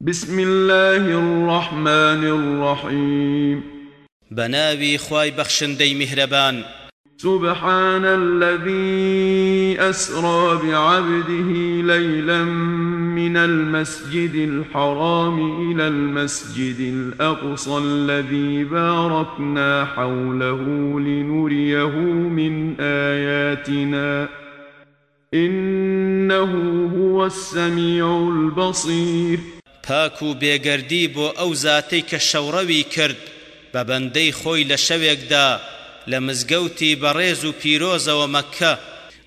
بسم الله الرحمن الرحيم. بناوي خواي بخشندي مهربان سبحان الذي أسرى بعبده ليلا من المسجد الحرام إلى المسجد الأقصى الذي باركنا حوله لنريه من آياتنا. إنه هو السميع البصير. پاک و بێگەردی بۆ ئەو زاتەی کە شەوڕەوی کرد بە بەندەی خۆی لە شەوێکدا لە مزگەوتی بەڕێز و پیرۆزەوە مەککە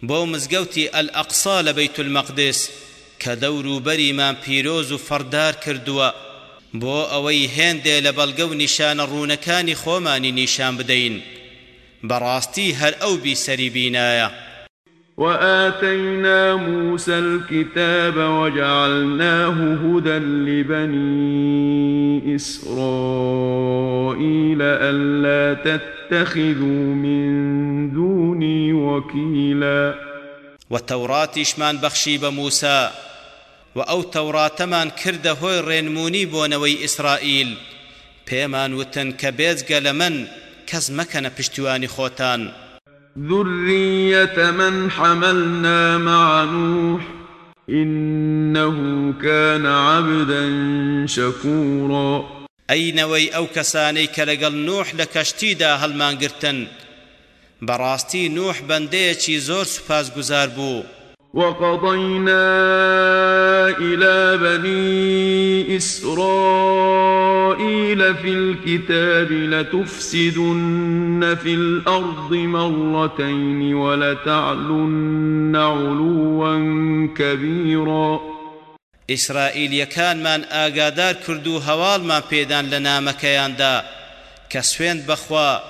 بۆ مزگەوتی ئەلئەقسا لە بەیت المەقدس کە دەور و بەریمان پیرۆز و فەردار کردووە. بۆ ئەوەی هێندێ لە بەڵگە و نیشانە ڕوونەکانی خۆمانی نیشان بدەین. بەڕاستی هەر ئەو بیسەری بینایە. وآتينا موسى الكتاب وجعلناه هدى لبني إسرائيل ألا تتخذوا من دوني وكيلا. وتوراتیشمان بەخشی بە موسى وأو توراتمان کردە هۆی ڕێنمونی بۆنەوەی ئیسرائیل پێمان وتن کە بێجگە لە من مەکەنە پشتیوانی خۆتان ذرية من حملنا مع نوح إنه كان عبدا شكورا. ئەینەوەی ئەو کەسانەی کە لەگەڵ نوح لە کەشتیدا هەڵمانگرتن بەڕاستی نوح بەندەیەکی زۆر سوپاسگوزار بوو وقضينا إلى بني إسرائيل في الكتاب لتفسدن في الأرض مرتين ولتعلن علوا كبيرا. ئیسرائیل یەکانمان ئاگادار کرد و هەواڵمان پێدان لە نامەکەیاندا. کە سوێند بەخوا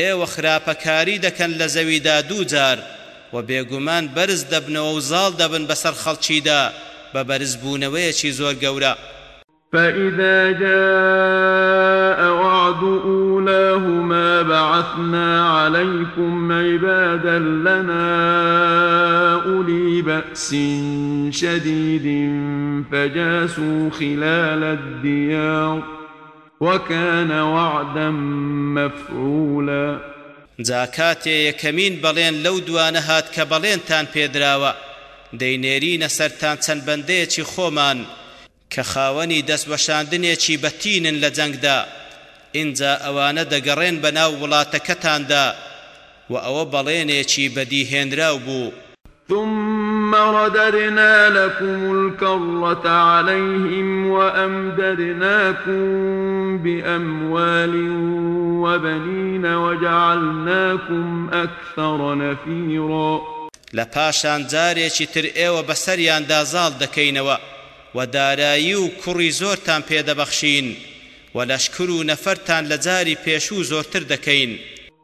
ئێوە خراپەکاری دەکەن لە زەویدا دوو جار. و بێگومان بەرز دەبنەوە و زاڵ دەبن بەسەر خەڵکیدا بە بەرزبوونەوەیەکی زۆر گەورە. فإذا جاء وعد أولاهما بعثنا عليكم عبادا لنا أولي بأس شديد فجاسوا خلال الديار وكان وعدا مفعولا. جاکاتێ یەکەمین بەڵێن لەو دوانە هات کە بەڵێنتان پێدراوە. دەینێرینە سەرتان چەند بەندەیەکی خۆمان کە خاوەنی دەستبەشاندنێکی بەتینن لە جەنگدا. ئینجا ئەوانە دەگەڕێن بە ناو وڵاتەکەتاندا و ئەوە بەڵێنێکی بەدیهێنراو بوو. ثم رددنا لكم الكرة عليهم وأمددناكم بأموال وبنين وجعلناكم أكثر نفيرا. لپاشان جارێکی تر ئێوە بەسەریان دازاڵ دەکەینەوە و دارایی و کوڕی زۆرتان پێدەبەخشین و لەشکر و نەفەرتان لە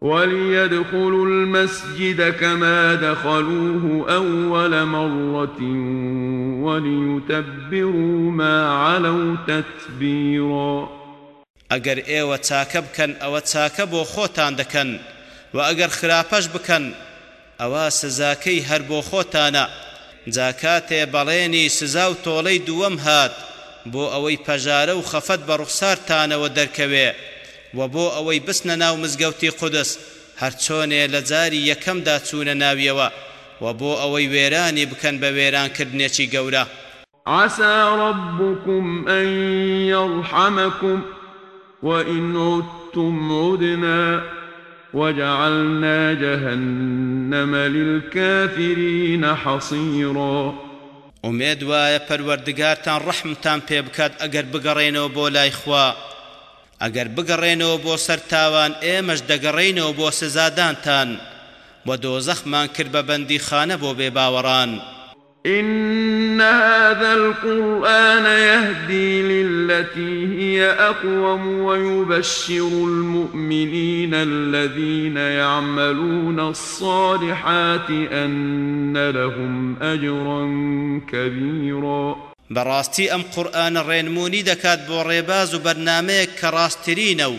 وليدخلوا المسجد كما دخلوه أول مرة وليتبروا ما علوا تتبيرا. ئەگەر ئێوە چاکە بکەن ئەوە چاکە بۆ خۆتان دەکەن و ئەگەر خراپەش بکەن ئەوە سزاکەی هەر بۆ خۆتانە. جاکاتێ بەڵێنی سزا و تۆڵەی دووەم هات بۆ ئەوەی پەژارە و خەفەت بە و بۆ ئەوەی بسنە ناو مزگەوتی قودس هەرچۆنێ لە جاری یەکەمدا چوونە ناویەوە و بۆ ئەوەی وێرانی بکەن بە وێرانکردنێکی گەورە. عسى ربكم أن يرحمكم وإن عدتم عدنا وجعلنا جهنم للكافرين حصيرا. ئومێد وایە پەروەردگارتان ڕەحمتان پێ بکات ئەگەر بگەڕێنەوە بۆ لای خوا. ئەگەر بگەڕێنەوە بۆ سەر تاوان ئێمەش دەگەڕێنەوە بۆ سزادانتان. و دۆزەخمان کرد بە بەندی خانە بۆ بێ باوەڕان إن هذا القرآن يهدي للتي هي أقوم ويبشر المؤمنين الذين يعملون الصالحات أن لهم أجرا كبيرا. بەڕاستی ئەم قورآن ڕێنمونی دەکات بۆ ڕێباز و بەرنمەیەک کە ڕاستترینە و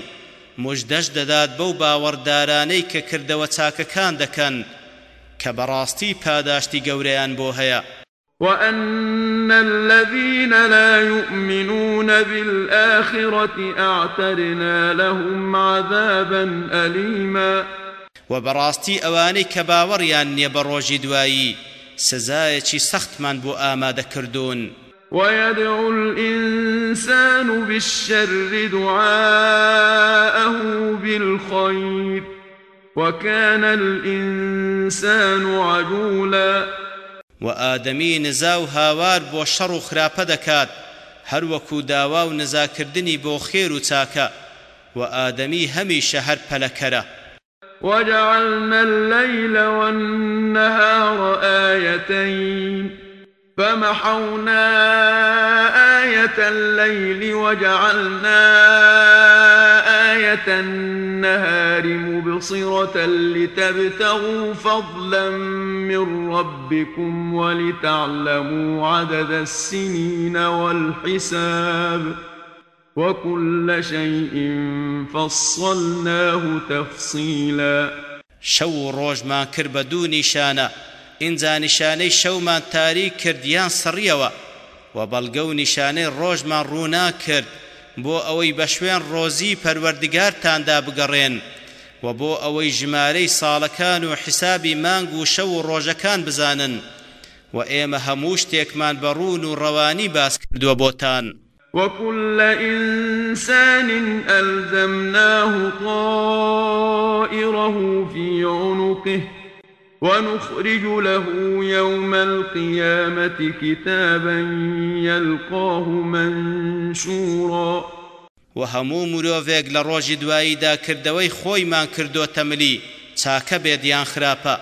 مژدەش دەدات بەو باوەڕدارانەی کە کردەوە چاکەکان دەکەن کە بەڕاستی پاداشتی گەورەیان بۆ هەیە وأن الذين لا يؤمنون بالآخرة أعتدنا لهم عذابا أليما. وبراستي أواني كباوريان نيبروجي دوائي سزايتي سختمان بو آماد كردون ويدعو الإنسان بالشر دعاءه بالخير وكان الإنسان عجولا. وآدمي نزاو هاوار بو شر خراپە دەکات هەروەکو داوا و نزاکردنی بۆ خێر و چاکە و ئادەمی هەمیشە هەر پەلەکەرە. وجعلنا الليل والنهار آيتين. فمحونا آية الليل وجعلنا آية النهار مبصرة لتبتغوا فضلا من ربكم ولتعلموا عدد السنين والحساب وكل شيء فصلناه تفصيلا. شو روج ما كربدوني شانا ئینجا نیشانەی شەومان تاریک کردیان سڕیەوە و بەڵگە و نیشانەی ڕۆژمان ڕوونا کرد بۆ ئەوەی بە شوێن ڕۆزی پەروەردگارتاندا بگەڕێن و بۆ ئەوەی ژمارەی ساڵەکان و حسابی مانگ و شەو و ڕۆژەکان بزانن و ئێمە هەموو شتێکمان بەڕوون و ڕەوانی باس کردووە بۆتان. وكل إنسان ألزمناه طائره في عنقه ونخرج له يوم القيامة كتابا يلقاه منشورا. وهمو مروفيق لروج دوائيدا كردوي خوي ما كردو تملي چاكا بيديان خرابا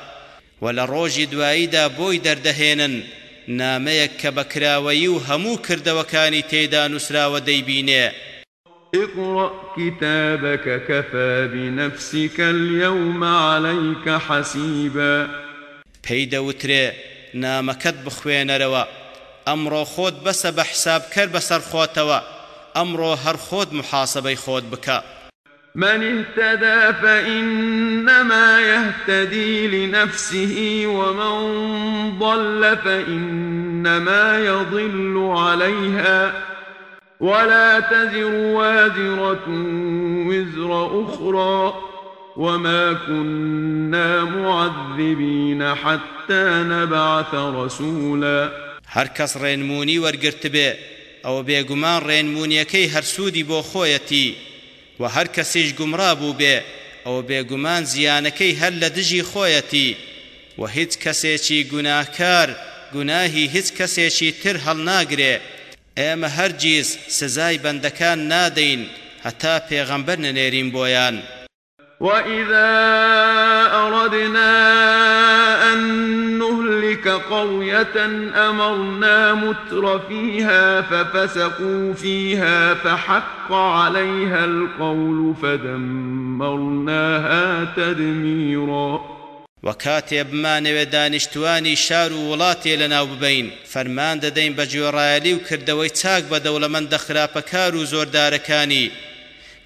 ولروج دوائيدا بوي دردهينن نامەیەک کە بەکراوەیی و هەموو کردەوەکانی تێدا نووسراوە دەیبینێ. اقرأ كتابك كفى بنفسك اليوم عليك حسيبا. پێی وتري نامەکەت بخوێنەرەوە. ئەمڕۆ خۆت بەسە بە حسابکەر بەسەر خۆتەوە. ئەمڕۆ هەر خۆت محاسبەی خۆت بکە. من اهتدى فإنما يهتدي لنفسه ومن ضل فإنما يضل عليها. ولا تزر وازرة وزر أخرى وما كنا معذبين حتى نبعث رسولا. هر کس رینمونی ورگرت بێ ئەو بێگومان ڕێنمونیەکەی هەرسوودی بۆ خۆیەتی و هەر کەسیش گومڕا بوو بێ ئەو بێگومان زیانەکەی هەر لە دژی خۆیەتی و هیچ کەسێکی گوناهکار گوناهی هیچ کەسێکی تر هەڵناگرێ ئێمە هەرگیز سزای بەندەکان نادەین هەتا پێغەمبەر نەنێرین بۆیان. وإذا أردنا أن نهلك قرية أمرنا متر فيها ففسقوا فيها فحق عليها القول فدمرناها تدميراً. و کاتێ بمانەوێ دانیشتوانی شار و وڵاتێ لەناو ببین. فەرمان دەدەین بە گوێڕایەلی و کردەوەی چاک بە دەوڵەمەندە خراپەکار و زۆردارەکانی.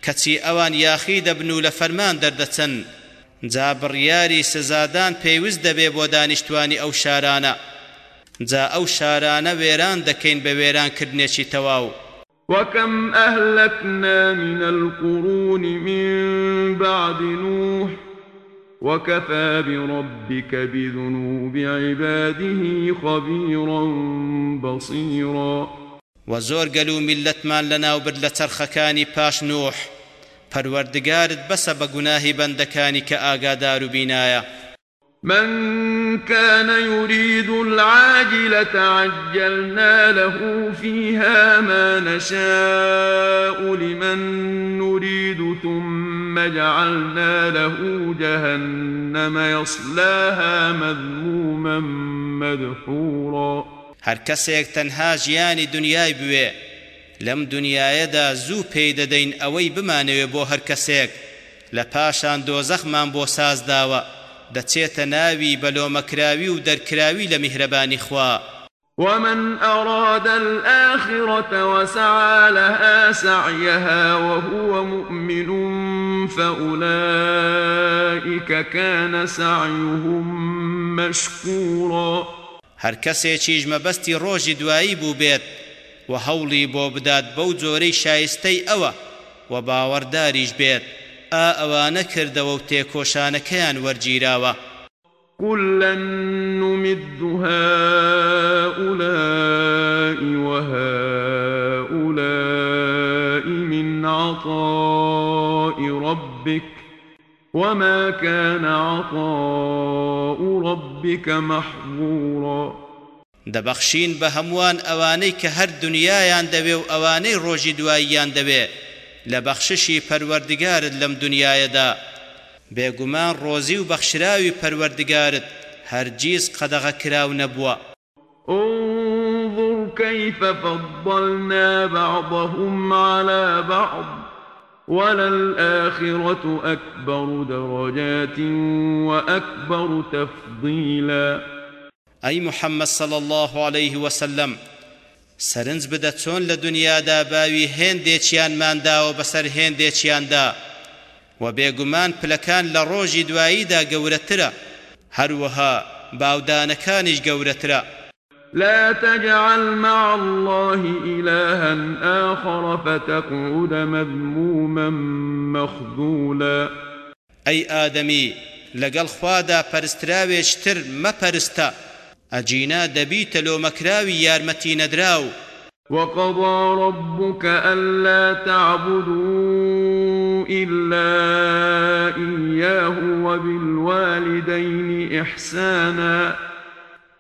کەچی ئەوان یاخی دەبن و لە فەرمان دەردەچن. جا بڕیاری سزادان پێویست دەبێ بۆ دانیشتوانی ئەو شارانە. جا ئەو شارانە وێران دەکەین بە وێرانکردنێکی تەواو. وكم أهلكنا من القرون من بعد نوح وكفى بربك بذنوب عباده خبيرا بصيرا. وزور قالوا ملتمان لنا وبر لترخكاني باش نوح. پروردگارت بس بگناه بندکانی که آگادار بینایا. من كان يريد العاجلة عجلنا له فيها ما نشاء لمن نريد ثم جعلنا له جهنم يصلاها مذموما مدحورا. هەر کەسێک تەنها ژیانی دنیای بوێ لەم دنیاەدا زوو پێی دەدەین ئەوەی بمانەوێ بۆ هەر کەسێک لە پاشان دۆزەخمان بۆ سازداوە. دەچێتە ناوی بەلۆمەکراوی و دەرکراوی لە میهرەبانی خوا. ومن أراد الآخرة وسعى لها سعيها وهو مؤمن فأولئك كان سعيهم مشكورا. هەر کەسێکیش مەبەستی ڕۆژی دوایی بوو بێت و هەوڵی بۆ بدات بەو جۆرەی شایستەی ئەوە و باوەڕداریش بێت. ئا ئەوانە کردەوە و تێکۆشانەکەیان وەرگیراوە. كلا نمد هؤلاء وهؤلاء من عطاء ربك وما كان عطاء ربك محظورا. دبخشين بهموان أواني كهر دنيايان دبي وأواني روجي دوايان دبي لە بەخششی پەروەردگارت لەم دنیاەدا بێگومان ڕۆزی و بەخشراوی پەروەردگارت هەرگیز قەدەغە کراو نەبووە. انظر كيف فضلنا بعضهم على بعض وللآخرة أكبر درجات وأكبر تفضيلا. أي محمد صلى الله عليه وسلم سرنج بدە چۆن لە دنیادا باوی هێندێکیانمانداوە بەسەر هێندێکیاندا. و بێگومان پلەکان لە ڕۆژی دواییدا گەورەترە. هەروەها باودانەکانیش گەورەترە. لا تجعل مع الله إلها آخر فتقعد مذموما مخذولا. أي آدمي لقل خوادا پرستراويشتر ما پرستا أجينا دبيت لو مكراوي يارمتي ندراو وقضى ربك ألا تعبدوا إلا إياه وبالوالدين إحسانا.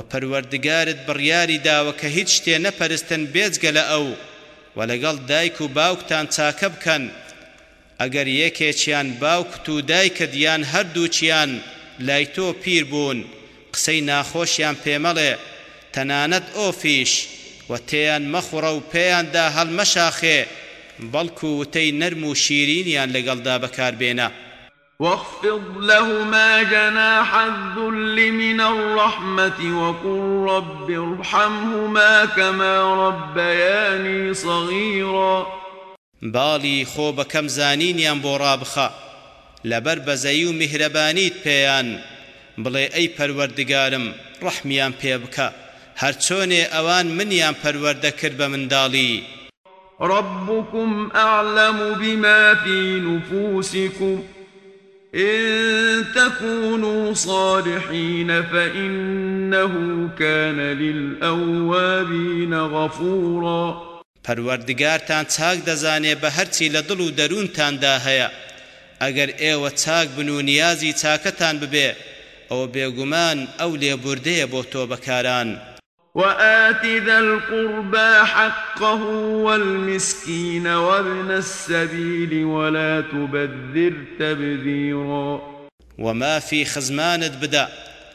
و پەروەردگارت بڕیاری داوە کە هیچ شتێ نەپەرستن بێجگە لە ئەو و لەگەڵ دایک و باوکتان چاکە بکەن. ئەگەر یەکێکیان باوکت و دایکت یان هەردووچیان لای تۆ پیر بوون. قسەی ناخۆشیان پێمەڵێ. تەنانەت ئۆفیش و تێیان مەخوڕە و پێیاندا هەڵمەشاخێ. بەڵکو وتەی نەرم و شیرینیان لەگەڵدا بەکاربێنە. واخفض لهما جناح الذل من الرحمة وقل رب ارحمهما كما ربياني صغيرا. باڵی خۆ بەکەم زانینیان بۆ ڕابخە لەبەر بەزەی و میهرەبانیت پێیان. بڵێ ئەی پەروەردگارم ڕەحمیان پێ بکە. هەر چۆنێ ئەوان منیان پەروەردە کرد بە منداڵی. ربكم أعلم بما في نفوسكم. إن تكونوا صالحين فإنه كان للأوابين غفورا. پەروەردگارتان چاک دەزانێ بە هەرچی لە دڵ و دەروونتاندا هەیە ئەگەر ئێوە چاک بن نیازی چاکەتان ببێ ئەوە بێگومان ئەو لێبوردەیە بۆ تۆ بەکاران وآت ذا القربى حقه والمسكين وابن السبيل ولا تبذر تبذيرا. وما في خزمانت بدا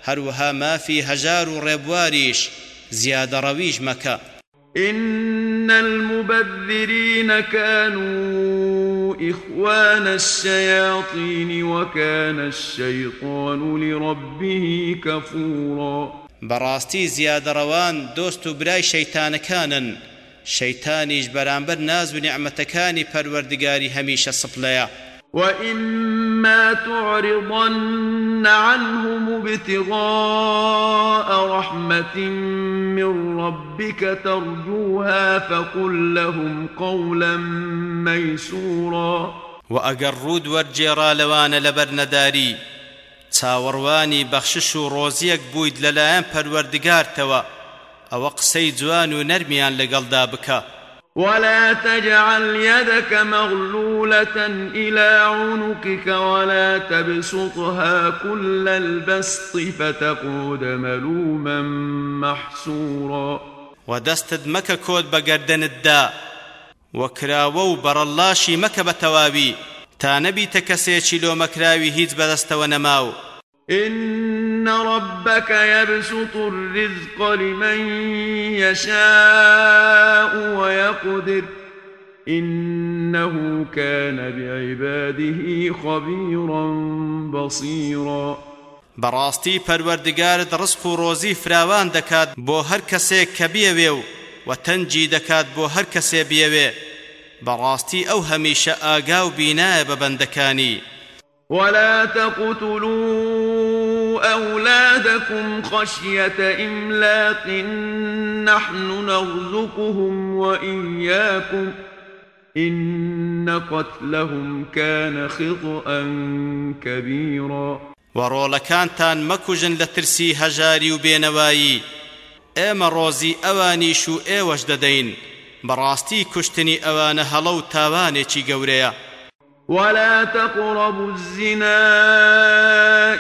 هروها ما في هجار ربواريش زيادة رويج مكا. إن المبذرين كانوا إخوان الشياطين وكان الشيطان لربه كفوراً. بەڕاستی زیادەڕەوان دۆست و برای شەیتانەکانن. شەیتانیش بەرامبەر ناز و نیعمەتەکانی پەروەردگاری هەمیشە سپڵەیە وإما تعرضن عنهم ابتغاء رحمة من ربك ترجوها فقل لهم قولا ميسورا. وأقر رود ورجيرا لوان لبرنداري. چاوەڕوانی بەخشش و ڕۆزیەک بوویت لەلایەن پەروەردگارتەوە. ئەوە قسەی جوان و نەرمیان لەگەڵدا بکە. ولا تجعل يدك مغلولة إلى عنقك ولا تبسطها كل البسط فتقعد ملوما محسورا ودستد مكة كود بقردن الدا وكراوو بر اللاشي مكة بتوابي تا نەبیتە کەسێکی لۆمەکراوی هیچ بەدەستەوە نەماو. إن ربك يبسط الرزق لمن يشاء ويقدر. إنه كان بعباده خبيرا بصيرا. بەڕاستی پەروەردگارت ڕزق و ڕۆزی فراوان دەکات بۆ هەر کەسێ کە بیەوێ و تەنگی دەکات بۆ هەر کەسێ بیەوێ بیەوێ بەڕاستی ئەو هەمیشە ئاگا و بینایە بە بەندەکانی ولا تقتلوا أولادكم خشية إملاق نحن نرزقهم وإياكم. إن قتلهم كان خطأ كبيرا. وڕۆڵەکانتان مەکوژن لە ترسی هەژاری و بێنەوایی ئێمە ڕۆزی ئەوانیش و ئێوەش دەدەین براستي كشتني أوان هلو تاواني چي گوريا ولا تقربوا الزنا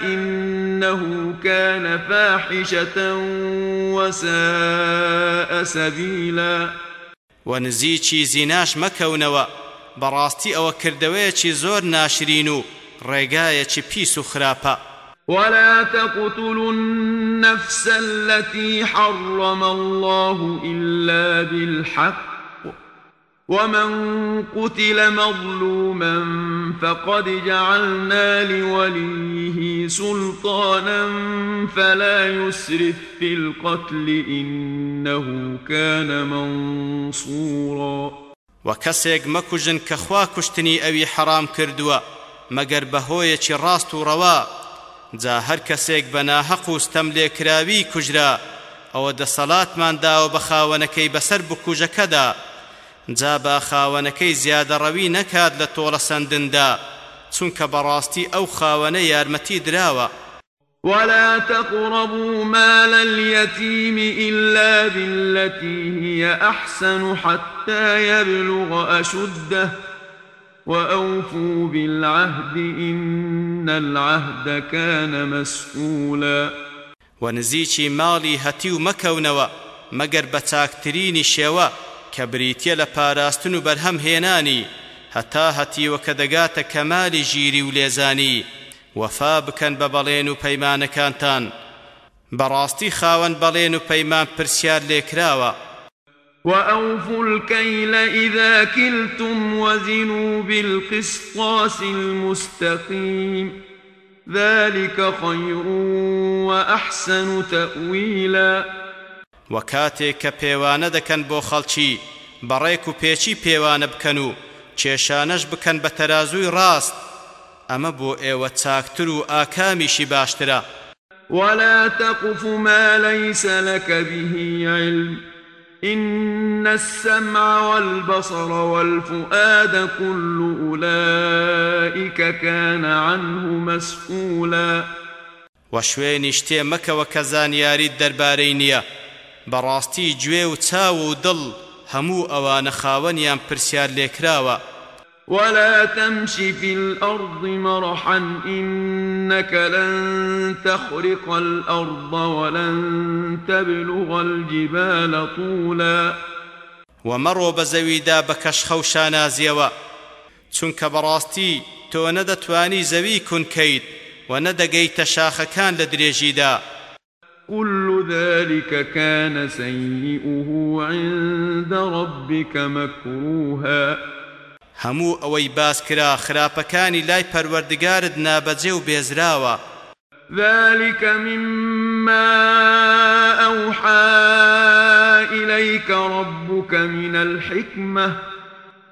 إنه كان فاحشة وساء سبيلا. ونزيچي زيناش مكونوا براستي أو كردوية زور ناشرينو رقاية بيسو خرابا ولا تقتلوا النفس التي حرم الله إلا بالحق. ومن قتل مظلوما فقد جعلنا لوليه سلطانا فلا يسرف في القتل إنه كان منصورا. وكسيق مكوجن كخوا كشتني أوي حرام كردوا مگر بهوية راست روا. جا هر کەسێک بە ناهەق و ستەم لێکراوی کوژرا ئەوە دەسەڵاتمان داوە بە خاوەنەکەی بەسەر بکوژەکەدا. جا با خاوەنەکەی زیادەڕەوی نەکات لە تۆڵە سندندا چونکە بەڕاستی ئەو خاوەنە یارمەتی دراوە. ولا تقربوا مال اليتيم إلا بالتي هي أحسن حتى يبلغ أشده. وأوفوا بالعهد إن العهد كان مسؤولا ونزيشي مالي هتيو مكونوا مگر بتاكتريني شوا کە بریتە لە پاراستن و بەرهەم هێنانی هەتا هەتیوە کە دەگاتە کەمالی ژیری و لێزانی. وەفا بکەن بە بەڵێن و پەیمانەکانتان. بەڕاستی وأوفوا الكيل إذا كلتم وزنوا بالقسطاس المستقيم. ذلك خير وأحسن تأويلاً. و کاتێک کە پێوانە دەکەن بۆ خەڵکی بەڕێک و پێچی پێوانە بکەن و کێشانەش بکەن بە تەرازووی ڕاست. ئەمە بۆ ئێوە چاکتر و ئاکامیشی باشترە. ولا تقف ما ليس لك به علم إن السمع والبصر والفؤاد كل أولئك كان عنه مسؤولا وشوێنی شتێ مەکەوە کە زانیاریت دەربارەی نییە. بەڕاستی گوێ و چاو و دڵ هەموو ئەوانە خاوەنیان پرسیار لێکراوە. ولا تمش في الأرض مرحا إنك لن تخرق الأرض ولن تبلغ الجبال طولا. ومرو بزويدا بكش خوشانا زيوا چونك براستي تو ندتواني زوي كن كيد وندقيت شاخكان لدريجيدا كل ذلك كان سيئه عند ربك مكروها. هەموو ئەوەی باس کرا خراپەکانی لای پەروەردگارت نابەجێ و بێزراوە. ذلك مما أوحى إليك ربك من الحكمة.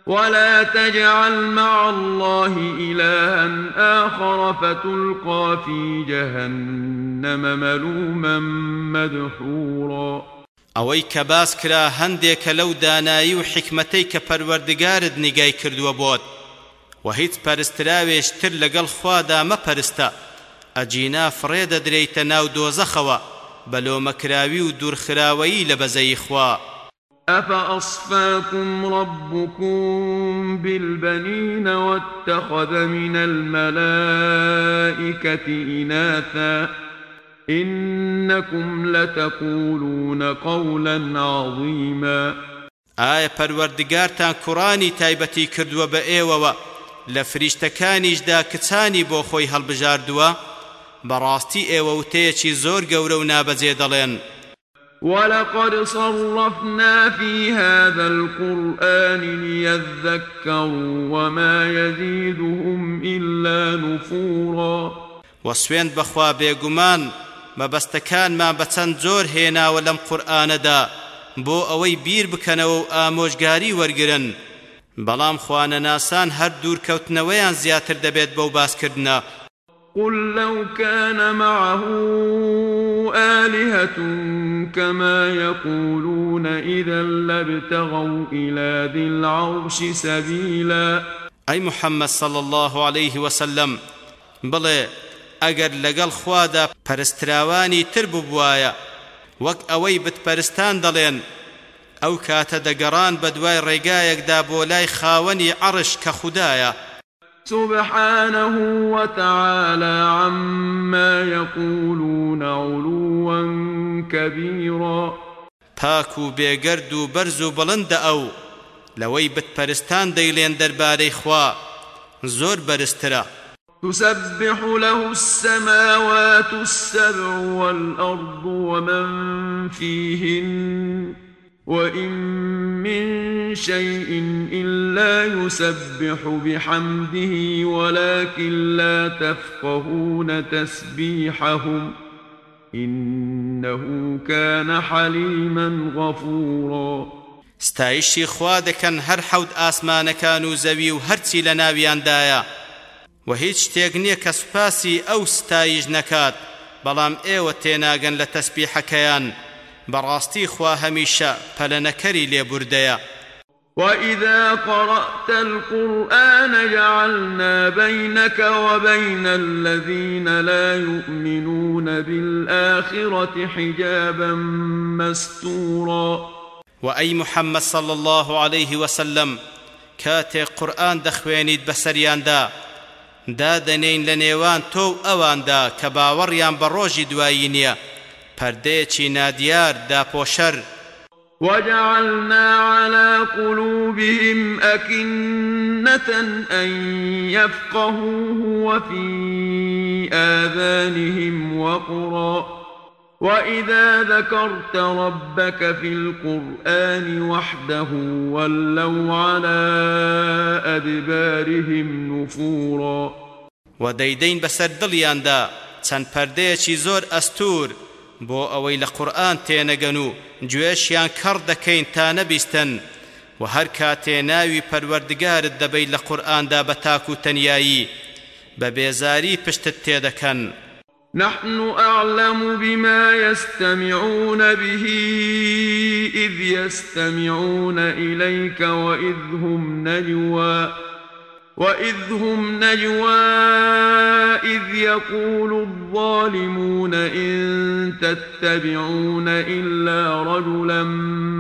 ولا تجعل مع الله إلها آخر فتلقى في جهنم ملوما مدحورا. ئەوەی کە باس کرا هەندێکە لەو دانایی و حکمەتەی کە پەروەردگارت نیگای کردووە بۆت. و هیچ پەرستراوێش تر لەگەڵ خوادا مەپەرستە. ئەجینا فڕێ دەدرێیتە ناو دۆزەخەوە بەلۆمەکراوی و دوورخراوەیی لە بەزەی خوا. أفأصفاكم ربكم بالبنين واتخذ من الملائكة إناثا إنكم لتقولون قولا عظيما ئایا پەروەردگارتان کوڕانی تایبەتی کردووە بە ئێوەوە. لە فریشتەکانیشدا کچانی بۆ خۆی هەڵبژاردووە بەڕاستی ئێوە وتەیەکی زۆر گەورە و نابەجێ دەڵێن ولقد صرفنا في هذا القرآن ليذكروا وما يزيدهم إلا نفورا. وسوين بخوا بيقمان مەبەستەکانمان بە چەند زۆر هێناوە لەم قورئانەدا بۆ ئەوەی بیر بکەنەوە و ئامۆژگاری وەرگرن. بەڵام خوانەناسان هەر دوورکەوتنەوەیان زیاتر دەبێت بەو باسکردنە. قل لو كان معه آلهة كما يقولون إذا لابتغوا إلى ذي العرش سبيلا. أي محمد صلى الله عليه وسلم بڵێ ئەگەر لەگەڵ خوادا پەرستراوانی تر ببوایە وەک ئەوەی بتپەرستان دەڵێن ئەو کاتە دەگەڕان بە دوای خاوەنی عەرش کە خوددایە سبحانه وتعالى عما يقولون علوا كبيرا. پاک و بێگەرد و بەرز و بەڵندە ئەو لەوەی بتپەرستان دەیڵێن دەربارەی خوا زۆر بەرزترە. تسبح له السماوات السبع والأرض ومن فيهن. وإن من شيء إلا يسبح بحمده ولكن لا تفقهون تسبيحهم إنه كان حليما غفورا. ستایشی خوا دەکەن هەر حەوت ئاسمانەکان و زەوی و هەرچی لە ناویاندایە. و هیچ شتێک نییە کە سوپاسی ئەو ستایش نەکات بەڵام ئێوە بەڕاستی خوا هەمیشە پەلەنەکەری لێبوردەیە. وإذا قرأت القرآن جعلنا بينك وبين الذين لا يؤمنون بالآخرة حجابا مستورا. وە ئەی محمد صلى الله عليه وسلم كاتي قرآن دخوينيد بسريان دا دادنين لنيوان تو أوان دا كباوريان بروجي دوائينيا پەردەیەکی نادیار داپۆشەر وجعلنا على قلوبهم أكنة أن يفقهوه وفي آذانهم وقرا. وإذا ذكرت ربك في القرآن وحده ولوا على أدبارهم نفورا. ودەیدەین بەسەر دڵیاندا چەند پەردەیەکی زۆر ئەستور بۆ ئەوەی لە قورئان تێنەگەن و گوێشیان کەڕ دەکەین تا نەبیستن و هەر کاتێ ناوی پەروەردگارت دەبەی لە قورئاندا بە تاک و تەنیایی بە نحن أعلم بما يستمعون به إذ يستمعون إليك وإذ هم نجوى. وإذ هم نجوى إذ يقول الظالمون إن تتبعون إلا رجلا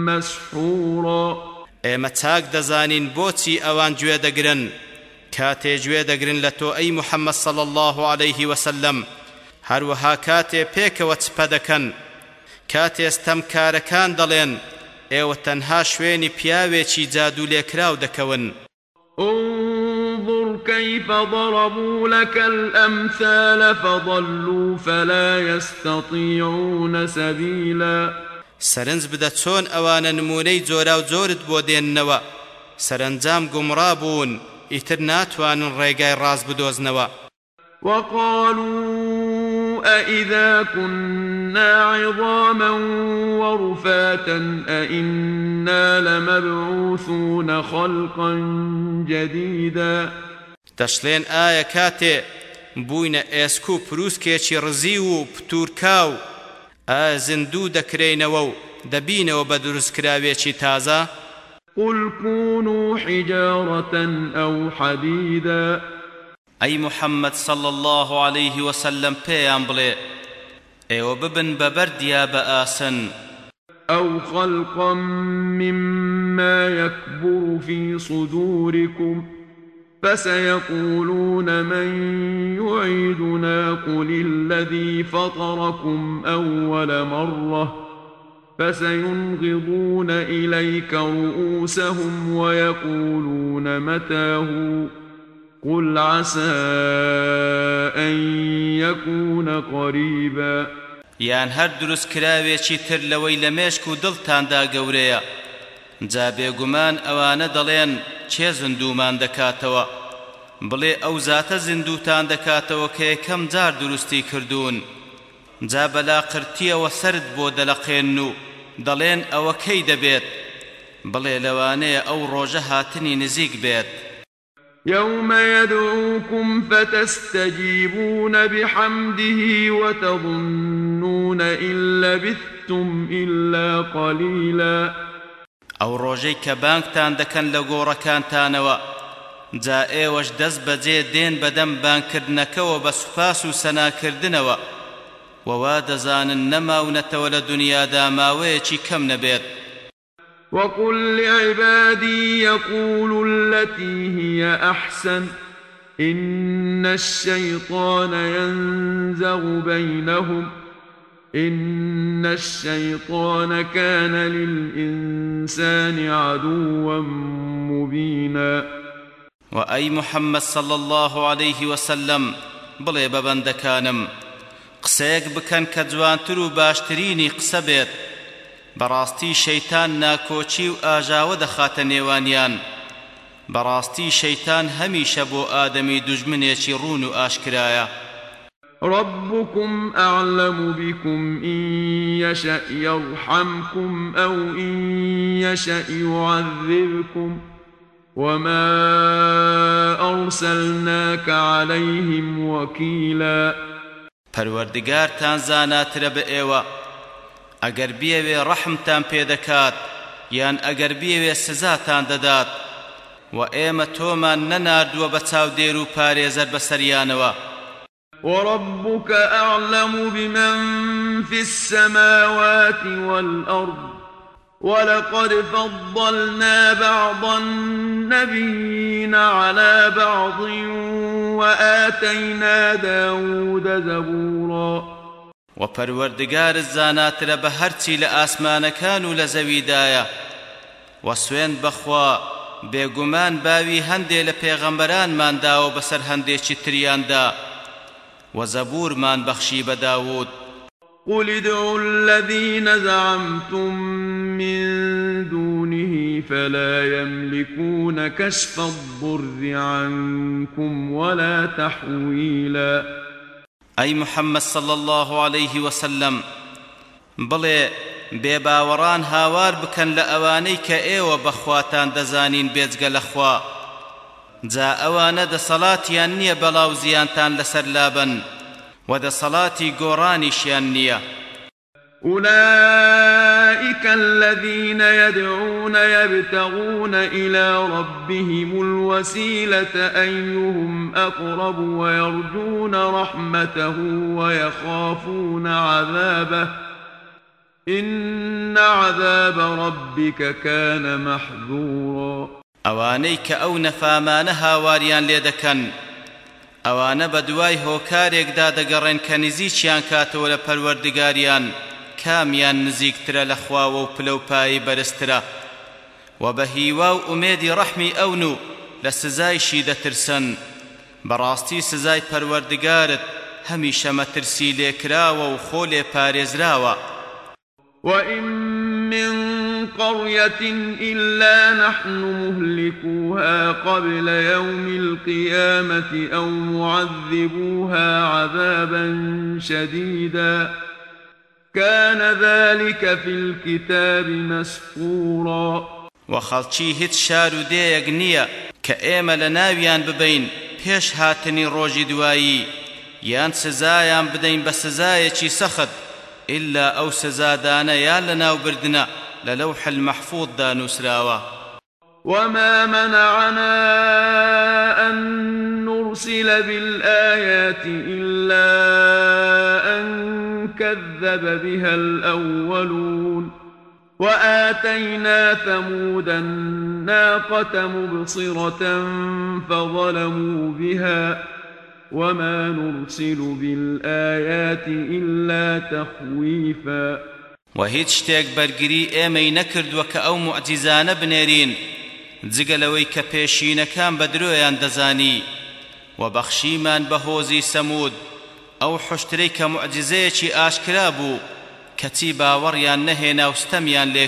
مسحورا. ئێمە چاک دەزانین بۆچی ئەوان گوێ دەگرن؟ کاتێ گوێ دەگرن لە تۆ ئەی محەممەد صل الله عليه وسلم هەروەها کاتێ پێکەوە چپە دەکەن. کاتێ ستەمکارەکان دەڵێن ئێوە تەنها شوێنی پیاوێکی جادو لێکراو دەکەون كيف ضربوا لك الأمثال فضلوا فلا يستطيعون سبيلا. سەرنج بدە چۆن ئەوانە نمونەی جۆرا و جۆرت بۆ دێننەوە. سەرنجام گومڕا بوون ئیتر ناتوانن ڕێگای ڕاست بدۆزنەوە. وقالوا أإذا كنا عظاما ورفاتا أإنا لمبعوثون خلقا جديدا. دەشڵێن ئایا کاتێ بووینە ئێسک و پرووسکێکی ڕزی و پتورکاو. ئا زیندوو دەکرێنەوە و دەبینەوە بە دروستکراوێکی تازە؟ قل كونوا حجارة أو حديدا. أي محمد صلى الله عليه وسلم پێیان بڵێ ئێوە ببن بە ئاسن. أو خلقا مما يكبر في صدوركم. فسيقولون من يعيدنا قل الذي فطركم أول مرة فسينغضون إليك رؤوسهم ويقولون متاه قل عسى أن يكون قريبا یان هەر دروست کراوێکی تر لەوەی لە مێشک و دڵتاندا جا بێگومان ئەوانە دەڵێن چێ زندومان دەکاتەوە. بڵێ ئەو زاتە زیندوتان دەکاتەوە کە یەکەم جار دروستی کردوون. جا بەلاقرتیەوە سرد بۆ دەلەقێن و دەڵێن ئەوە کەی دەبێت. بڵێ لەوانەیە ئەو ڕۆژە هاتنی نزیک بێت. يوم يدعوكم فتستجيبون بحمده وتظنون إن لبثتم إلا قليلا ئەو ڕۆژەی کە بانگتان دەکەن لە گۆڕەکانتانەوە جا ئێوەش دەست بەجێ دێن بەدەم بانکردنەکەەوە بە سوپاس و سەناکردنەوە. ووا دەزانن نەماونەتەوە لە دنیادا ماوەیەکی کەم نەبێت. وقل لعبادي يقولوا التي هي أحسن إن الشيطان ينزغ بينهم إن الشيطان كان للإنسان عدوا مبينا. وأي محمد صلى الله عليه وسلم. بڵێ بە بەندەکانم قسەیەک بکەن کە جوانتر و باشترینی قسە بێت. بەڕاستی شەیتان ناکۆچی و ئاژاوە دەخاتە نێوانیان. بەڕاستی شەیتان هەمیشە بۆ ئادەمی دوژمنێکی ڕون و ربكم أعلم بكم إن يشأ يرحمكم أو إن يشأ يعذبكم وما أرسلناك عليهم وكيلا پەروەردگارتان زاناترە بە ئێوە. ئەگەر بیەوێ ڕەحمتان پێدەکات یان ئەگەر بیەوێ سزاتان دەدات و ئێمە تۆمان نەناردووە بە چاودێر و پارێزەر بەسەریانەوە وربك أعلم بمن في السماوات والأرض. ولقد فضلنا بعض النبيين على بعض وآتينا داود زبورا. وپەروەردگار زاناترە بە هەرچی لە ئاسمانەکان و لە زەویدایە. وەسوێن بەخوا بێگومان باوی هەندێ لە پێغەمبەرانمانداوە بەسەر هەندێکی وزبورمان بەخشی بە داود قل ادعوا الذين زعمتم من دونه فلا يملكون كشف الضر عنكم ولا تحويلا. أي محمد صلى الله عليه وسلم بڵێ بێباوەڕان هاوار بکەن لە ئەوانەی کە ئێوە بەخواتان دەزانین بێجگە لەخوا. جا ئەوانە دەسەڵاتیان نییە بەڵاو زیانتان لەسەر لابن و دەسەڵاتی گۆڕانیشیان نییە أولئك الذين يدعون يبتغون إلى ربهم الوسيلة أيهم أقرب ويرجون رحمته ويخافون عذابه. إن عذاب ربك كان محذورا. ئەوانەی کە ئەو نەفامانە هاواریان لێ دەکەن. ئەوانە بە دوای هۆکارێکدا دەگەڕێن کە نزیکیان کاتەوە لە پەروەردگاریان کامیان نزیکترە لە خواوە و پلەپایی بەرزترە. و بە هیوا و ئومێدی ڕەحمی ئەون و لە سزایشی دەترسن. بەڕاستی سزای پەروەردگارت هەمیشە مەترسی لێکراوە و خۆ لێ پارێزراوە. وإن من قرية إلا نحن مهلكوها قبل يوم القيامة أو معذبوها عذابا شديدا. كان ذلك في الكتاب مسطورا. وخەڵکی هیچ شار و دێیەک نییە کە ئێمە لە ناویان ببین پێش هاتنی ڕۆژی بدەین بە سزایەکی سەخت. إلا ئەو سزادانە یان لە ناوبردنە لە لەوح المەحفوظدا نووسراوە وما منعنا أن نرسل بالآيات إلا أن كذب بها الأولون. وآتينا ثمود الناقة مبصرة فظلموا بها. وما نرسل بالآيات إلا تخويفا. وهيت شتێک بەرگری ئێمەی نەکردووە کە ئەو معجزانە بنێرین. جگە لەوەی کە پێشینەکان بە درۆیان دەزانی. و بەخشیمان بە هۆزی سەمود. ئەو حشترەی کە معجزەیەکی ئاشکرا بوو کەچی باوەڕیان نەهێنا و ستەمیان لێ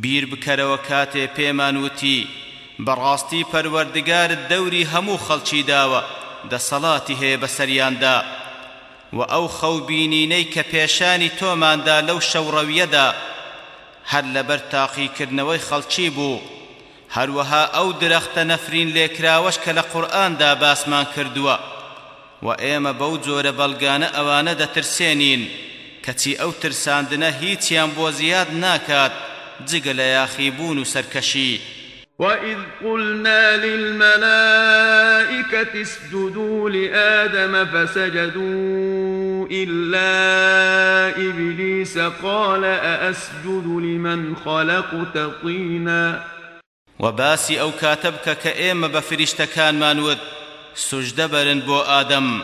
بیر بکەرەوە کاتێ پێمان وتی بەڕاستی پەروەردگارت دەوری هەموو خەڵکی داوە دەسەڵاتی هەیە بەسەریاندا و ئەو خەوبینینەی کە پێشانی تۆماندا لەو شەوڕەویەدا هەر لەبەر تاقیکردنەوەی خەڵکی بوو. هەروەها ئەو درەختە نەفرین لێکراوەش کە لە قورئاندا باسمان کردووە. و ئێمە بەو جۆرە بەڵگانە ئەوانە دەترسێنین کەچی ئەو ترساندنە هیچیان بۆ زیاد ناکات. جگە لە یاخیبوون و سەرکەشی وإذ قلنا للملائكة اسجدوا لآدم فسجدوا إلا إبليس قال أأسجد لمن خلقت طينا. وباسي أو كاتبك كإيم بفرشت كان مانود سجد برن بو آدم.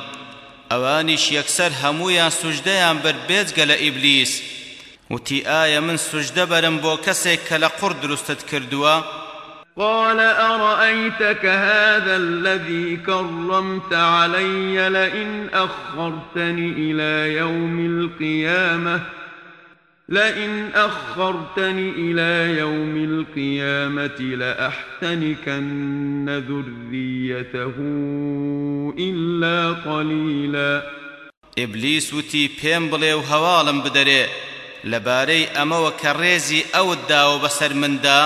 ئەوانیش یەکسەر هەموویان سوجدەیان برد بێجگە لە ئیبلیس وتی ئایا من سوجدە بەرم بۆ کەسێک کە لە قوڕ دروستت کردووە. قال أرأيتك هذا الذي كرمت علي لئن أخرتني إلى يوم القيامة؟ لئن أخرتني إلى يوم القيامة لأحتنكن ذريته إلا قليلا. إبليس وتي پێم بڵێ و هەواڵم بدەرێ لەبارەی ئەمەوە کە ڕێزی ئەوت داوە بەسەر مندا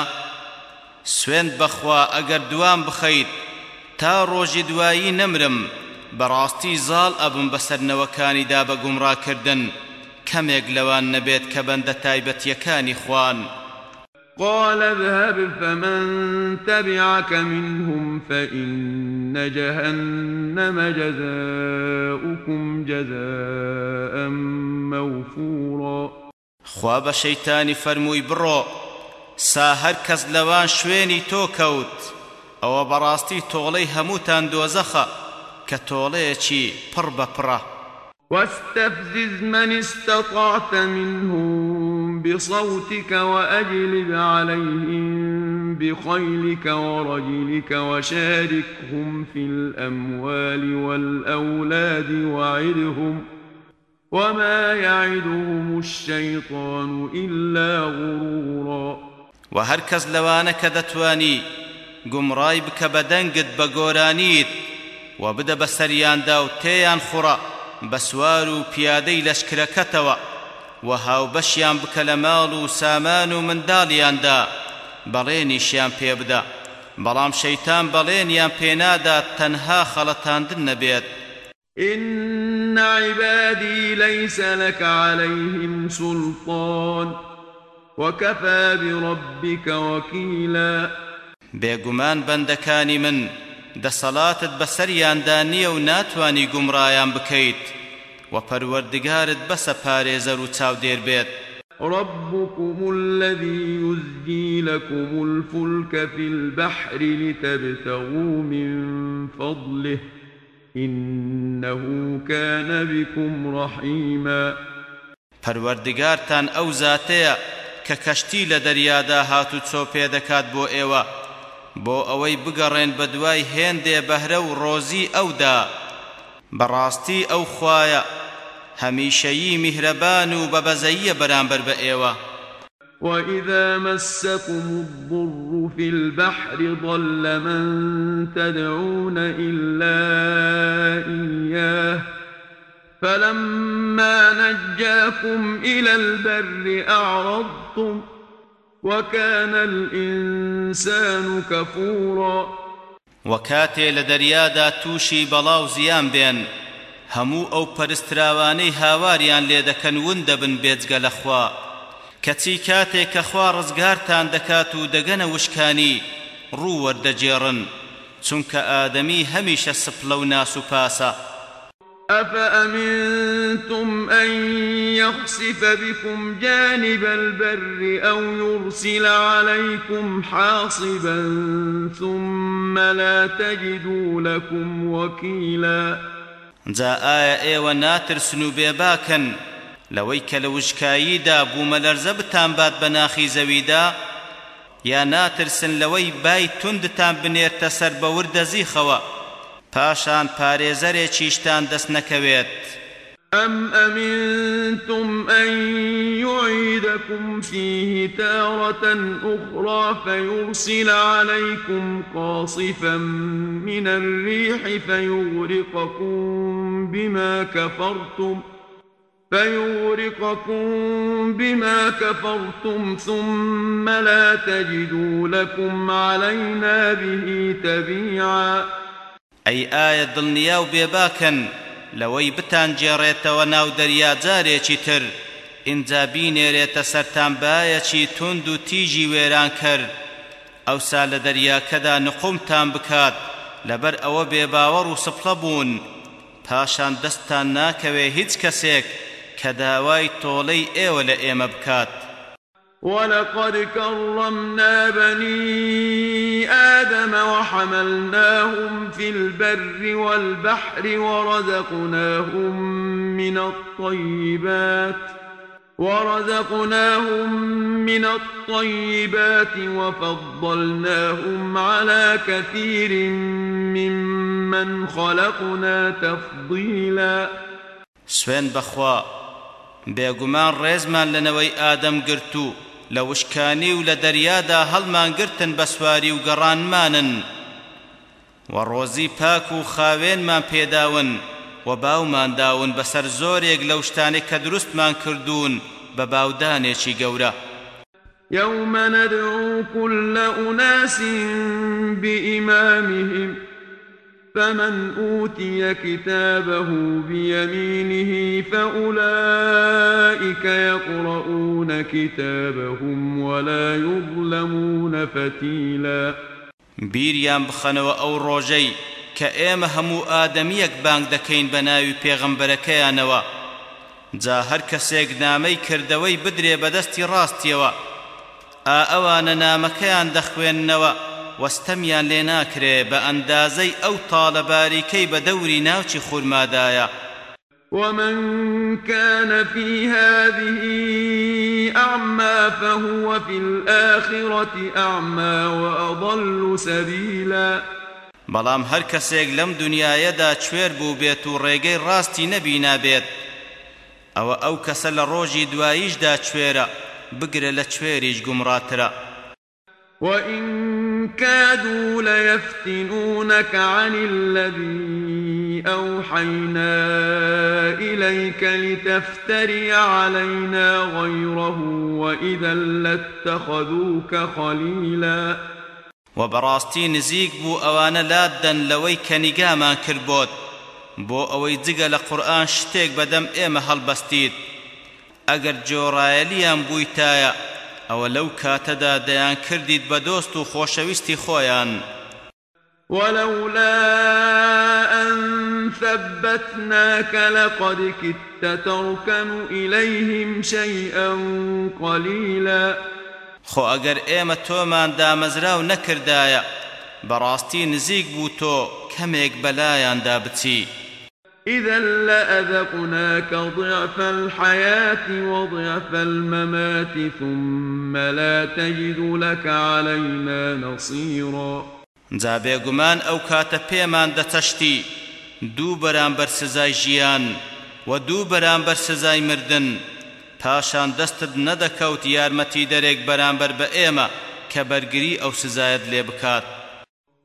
سوێند بەخوا ئەگەر دوام بخەیت تا ڕۆژی دوایی نەمرم بەڕاستی زاڵ ئەبم بەسەرنەوەکانیدا بە گومڕاکردن. کەمێک لەوان نەبێت کە بەندە تایبەتیەکانی خوان. قال اذهب فمن تبعك منهم فإن جهنم جزاؤكم جزاء موفورا. خواب شيطاني فرموي برو سا هەر کەس لەوان شوێنی تۆ کەوت. ئەوە بەڕاستی تۆڵەی هەمووتان دۆزەخە کە تۆڵەیەکی پڕ بە پڕە. واستفزز من استطعت منهم بصوتك وأجلب عليهم بخيلك ورجلك وشاركهم في الأموال والأولاد وعدهم وما يعدهم الشيطان إلا غرورا. و هەر کەس لەوانە کە دەتوانی گومڕای بکە بە دەنگت بە گۆرانیت و بدە بە سەریاندا و تێیان خوڕە بە سوار و پیادەی لەشکرەکەتەوە و هاوبەشیان بکە لە ماڵ و سامان و منداڵیاندا بەڵێنیشیان پێ بدە. بەڵام شەیتان بەڵێنیان پێنادا تەنها خەڵەتاندن نەبێت. إن عبادي ليس لك عليهم سلطان وكفى بربك وكيلا. بێگومان بەندەکانی من دەسەڵاتت بەسەریاندا نییە و ناتوانی گومڕایان بکەیت و پەروەردگارت بەسە پارێزەر و چاودێر بێت. ربكم الذي يزجي لكم الفلك في البحر لتبتغوا من فضله إنه كان بكم رحيما. پەروەردگارتان ئەو زاتەیە کە کەشتی لە دەریادا هات و چۆ پێ دەکات بۆ ئێوە. بۆ ئەوەی بگەڕێن بە دوای هێندێ بەهرە و ڕۆزی ئەودا. بەڕاستی ئەو خوایە هەمیشەیی میهرەبان و بەبەزەییە بەرامبەر بە ئێوە. وإذا مسكم الضر في البحر ضل من تدعون إلا إياه فلما نجاكم إلى البر أعرضتم وكان الإنسان كفورا وكاتي لدريادا توشي بلاو زيان بين همو أو پرستراوانەی هاواریان لێ دەکەن ون دەبن بێجگە لەخوا. کەچی کاتێک کە خوا ڕزگارتان دەکات و دەگەنە وشکانی ڕوو وەردەجێڕن چونکە ئادەمی هەمیشە سپلە و أفأمنتم أن يخسف بكم جانب البر أو يرسل عليكم حاصبا ثم لا تجدوا لكم وكيلا؟ جا ئایا ئێوە ناترسن و بێباکەن لەوەی کە لە وشکاییدا لەرزە بتان بات بە ناخی زەویدا یا ناترسن لەوەی بای توندتان بنێرتە سەر بە وردە زیخەوە پاشان پارێزەرێکیشتان دەست نەکەوێت. أم أمنتم أن يعيدكم فيه تارة أخرى فيرسل عليكم قاصفا من الريح فيغرقكم بما كفرتم. فيغرقكم بما كفرتم ثم لا تجدوا لكم علينا به تبيعا. أي آية دڵنیا و بێباکەن لەوەی بتان جێڕێتەوە ناو دەریا جارێکی تر ئینجا بینێرێتە سەرتان بایەکی تند و تیژی وێران کرد ئەوسا لە دەریاکەدا نقومتان بکات لەبەر ئەوە بێباوەڕ و سپڵە بوون پاشان دەستان ناکەوێ هیچ کەسێک کە داوای تۆڵەی ئێوە لە ئێمە بکات. ولقد كرمنا بني آدم وحملناهم في البر والبحر ورزقناهم من الطيبات ورزقناهم من الطيبات وفضلناهم على كثير ممن خلقنا تفضيلا. سوێند بە خوا بێگومان ڕێزمان لەنەوەی ئادەم گرتو لە وشکانی و لە دەریادا هەڵمان گرتن بە سواری و گەڕانمانن و ڕۆزی پاک و خاوێنمان پێداون و باومان داون بەسەر زۆرێک لەو شتانێک کە دروستمان کردوون بە باودانێکی گەورە. يوم ندعو كل أناس بإمامهم فمن أوتي كتابه بيمينه فأولئك يقرؤون كتابهم ولا يظلمون فتيلا. بیریان بخەنەوە ئەو ڕۆژەی کە ئێمە هەموو ئادەمیەک بانگ دەکەین بە ناوی پێغەمبەرەکەیانەوە. جا هەر کەسێک نامەی کردەوەی بدرێ بەدەستی ڕاستیەوە ئا ئەوانە نامەکەیان دەخوێننەوە. وەستەمیان لێ ناکرێ بە ئەندازەی ئەو تاڵە باریکەی بە دەوری ناوچی خورمادایە. ومن كان في هذه أعمى فهو في الآخرة أعمى وأضل سبيلا. بەڵام هەر کەسێک لەم دنیاەدا کوێر بوو بێت و ڕێگەی ڕاستی نەبینا بێت. ئەوە ئەو کەسە لە ڕۆژی دواییشدا کوێرە بگرە لە کوێریش گومڕاترە. وإن كادوا ليفتنونك عن الذي أوحينا إليك لتفتري علينا غيره وإذا لاتخذوك خليلا وبراستي نزيق بو أوان لادن لوي كنقاما كربوت. بۆ ئەوەی لە قورئان شتێک بە دەم ئێمە هەڵبەستیت ئەگەر گوێڕایەڵیان بوویتایە. ئەوە لەو کاتەدا دەیان کردیت بە دۆست و خۆشەویستی خۆیان. ولولا أن ثبتناك لقد كدت تركن إليهم شيئا قليلا. خۆ ئەگەر ئێمە تۆمان دامەزرا و نەکردایە بەڕاستی نزیک بوو تۆ کەمێک بەلایاندا بچی. إذا لأذقناك ضعف الحياة وضعف الممات ثم لا تجد لك علينا نصيرا. جا بێگومان ئەو کاتە پێمان دەچەشتی دوو بەرامبەر سزای ژیان و دوو بەرامبەر سزای مردن. پاشان یارمەتی دەرێک بەرامبەر بە ئێمە کە بەرگری ئەو سزایەت لێ بکات.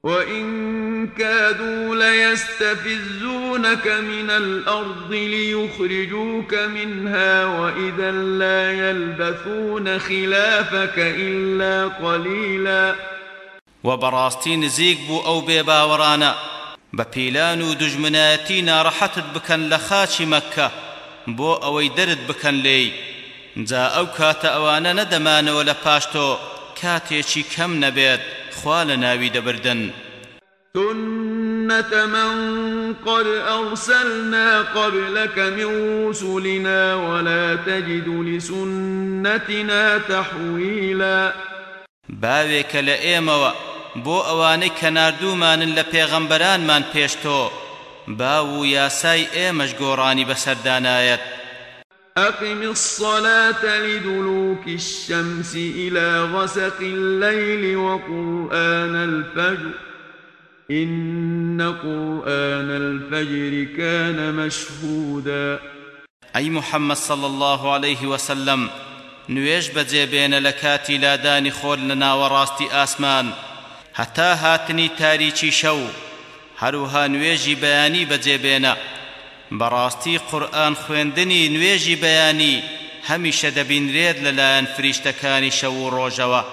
وإن كادوا ليستفزونك من الأرض ليخرجوك منها وإذا لا يلبثون خلافك إلا قليلا. وبراستي نزيق بو أو بە پیلان و دژمنایەتی ناڕەحەتت بکەن لە خاچی مەککە بۆ ئەوەی دەرت بکەن لێی. جا ئەو کاتە ئەوانە نەدەمانەوە لە کەم نەبێت. خوا لە ناوی دەبردن. سنة من قد أرسلنا قبلك من رسلنا ولا تجد لسنتنا تحويلا. باوێکە لە ئێمەوە بۆ ئەوانەی کە ناردوومانن لە پێغەمبەرانمان پێشتۆ باو و یاسای ئێمەش گۆڕانی بەسەردانایەت أقم الصلاة لدلوك الشمس إلى غسق الليل وقرآن الفجر. إن قرآن الفجر كان مشهودا. أي محمد صلى الله عليه وسلم نوێژ بەجێبێنە لە کاتی لادانی خۆر لە ناوەڕاستی ئاسمان هەتا هاتنی تاریکی شەو هەروها نوێژی بەیانی بەجێبێنە بەڕاستی قورئان خوێندنی نوێژی بەیانی هەمیشە دەبینرێت لەلایەن فریشتەکانی شەو و ڕۆژەوە.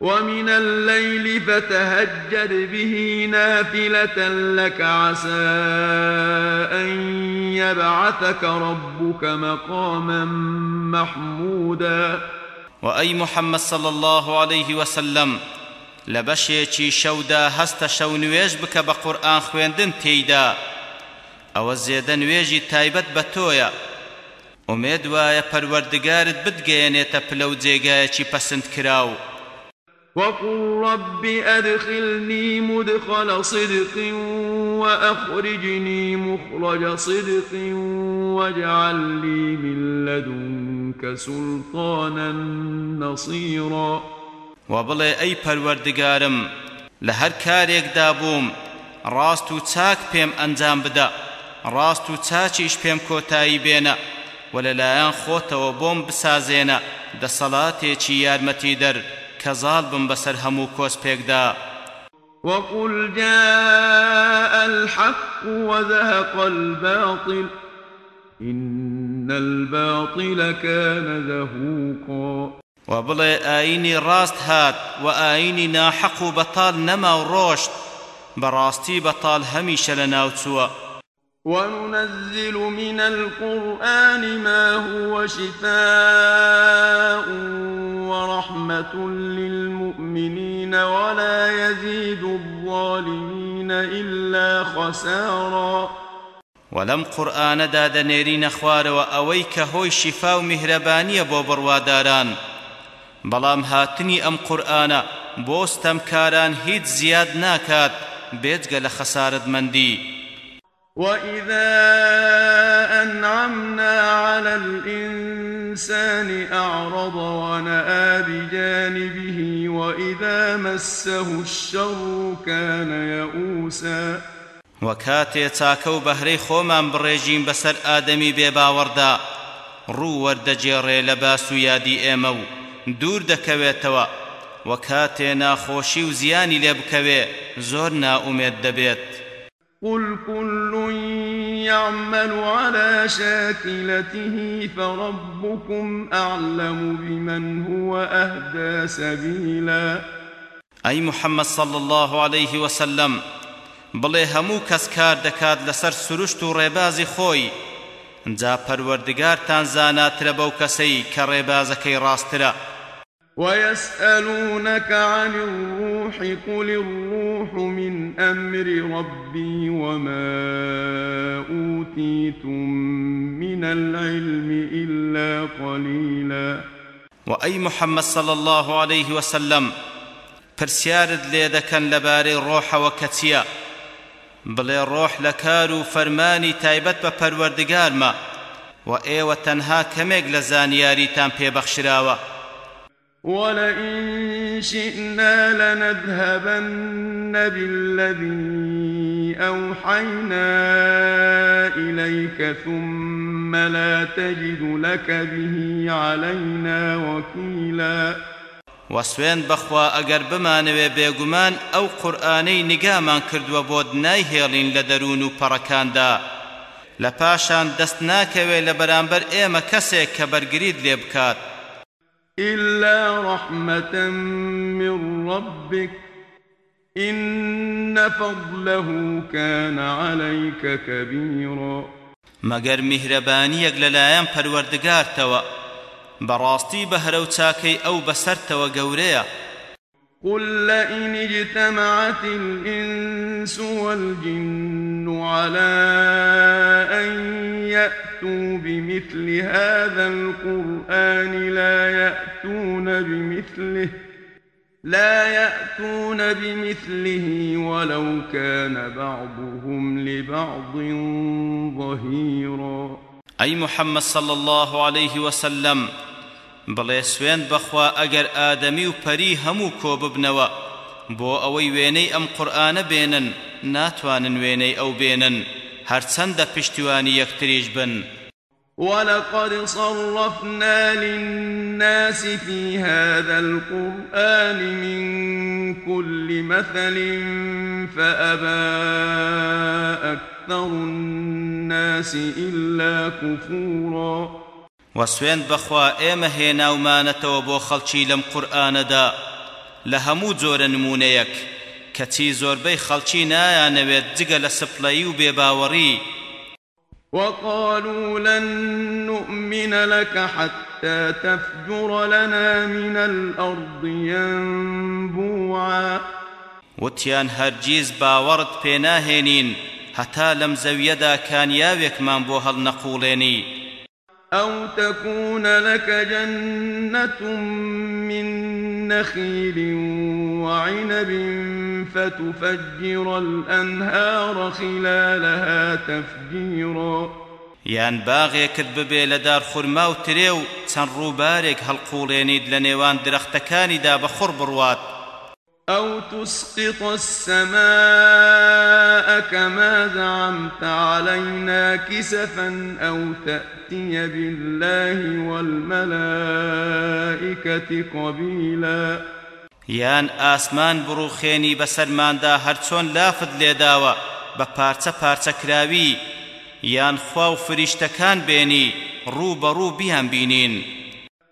ومن الليل فتهجد به نافلة لك عسى أن يبعثك ربك مقاما محمودا. وأي محمد صلى الله عليه وسلم لبشيكي شودا هست شو نويج بك بقرآن خويندن تيدا ئەوە زێدە نوێژی تایبەت بە تۆیە. ئومێد وایە پەروەردگارت بتگەیەنێتە پلە و جێگایەکی پەسند کراو. وقل رب أدخلني مدخل صدق وأخرجني مخرج صدق واجعل لي من لدنك سلطانا نصيرا. وبڵێ ئەی پەروەردگارم لە هەر کارێک دابووم ڕاست و چاک پێم ئەنجام بدە. ڕاست و چاچیش پێم کۆتایی بێنە و لەلایەن خۆتەوە بۆم بسازێنە دەسەڵاتێکی یارمەتی دەر کە زاڵ بم بەسەر هەموو کۆسپێکدا. وقل جاء الحق وزهق الباطل إن الباطل كان زهوقا. وبڵێ ئاینی ڕاست هات و ئاینی ناحەق و بەتاڵ نەما و ڕۆشت بەڕاستی بەتاڵ هەمیشە لە ناوچووە وننزل من القرآن ما هو شفاء ورحمة للمؤمنين ولا يزيد الظالمين إلا خسارا. ولم قرآن داد نيرين خوار وأويك هوي شفاء مهربانية بو برواداران. بەڵام هاتنی ئەم قورئانە بۆ ستەمکاران هیچ زیاد ناکات بێجگە لە خەسارەتمەندی. وإذا أنعمنا على الإنسان أعرض ونأى بجانبه وإذا مسه الشر كان يئوسا وە کاتێ چاکە و بەهرەی خۆمان بڕێژین بەسەر ئادەمی بێباوەڕدا ڕوو وەردەجێڕێ لە باس و یادی ئێمە و دوور دەکەوێتەوە. وە کاتێ ناخۆشی و زیانی قل كل يعمل على شاكلته فربكم أعلم بمن هو أهدى سبيلا. ئەی محمد صلى الله عليه وسلم بڵێ هەموو کەس کار دەکات لەسەر سروشت و ڕێبازی خۆی جا پەروەردگارتان زاناترە بەو کەسەی کە ڕێبازەکەی ڕاسترە ويسألونك عن الروح قل الروح من أمر ربي وما أوتيتم من العلم إلا قليلا. وأي محمد صلى الله عليه وسلم پرسیارت لێ دەکەن لەبارەی ڕۆحەوە کەچیە. بڵێ ڕۆح لە کار و فەرمانی تایبەت بە پەروەردگارمە. و ئێوە ولئن شئنا لنذهبن بالذي أوحينا إليك ثم لا تجد لك به علينا وكيلاً وەسوێن بەخوا ئەگەر بمانەوێ بێگومان ئەو قورآانەی نیگامان کردووە دەروون و پەڕەکاندا لە پاشان دەست ناکەوێ لە بەرامبەر ئێمە کەسێک کە بەرگریت لێ بکات. إلا رحمة من ربك. إن فضله كان عليك كبيرا. مگر مهربانيك للايان پروردگارتوا براستي بهرو تاكي أو بسرت وقوريا قل لئن اجتمعت الإنس والجن على أن يأتوا بمثل هذا القرآن لا يأتون بمثله لا يأتون بمثله ولو كان بعضهم لبعض ظهيرا. أي محمد صلى الله عليه وسلم بڵێ سوێن بەخوا ئەگەر ئادەمی و پەری هەموو کۆ بۆ ئەوەی وێنەی ئەم قورآانە بێنن ناتوانن وێنەی ئەو هەرچەندە پشتیوانی یەکتریش بن. ولقد صرفنا للناس في هذا القرآن من كل مثل فأبى أكثر الناس إلا كفوراً. وسوێن بەخوا ئێمە هێناومانەتەوە بۆ خەڵکی لەم قورئانەدا لە هەموو جۆرە نمونەیەک کەچی زۆربەی خەڵکی نایانەوێت جگە لە سپڵەیی و بێباوەڕی. وقالوا لن نؤمن لك حتى تفجر لنا من الأرض ينبوعا. وتیان هەرگیز باوەڕت پێناهێنین هەتا لەم زەویەدا کانیاوێکمان بۆ هەڵ نەقوڵێنی أو تكون لك جنة من نخيل وعنب فتفجر الأنهار خلالها تفجيرا. یان باغێکت ببێ لە دار خورما و ترێ و چەند ڕووبارێک هەڵقوڵێنیت لە نێوان درەختەکانیدا أو تسقط السماء كما زعمت علينا كسفا أو تأتي بالله والملائكة قبيلا. یان ئاسمان بڕوخێنی بەسەرماندا هەرچۆن لافت لێداوە بە پارچە پارچە کراوی. یان خوا و فریشتەکان بێنی ڕوو بەڕوو بیان بینین